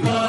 Omega.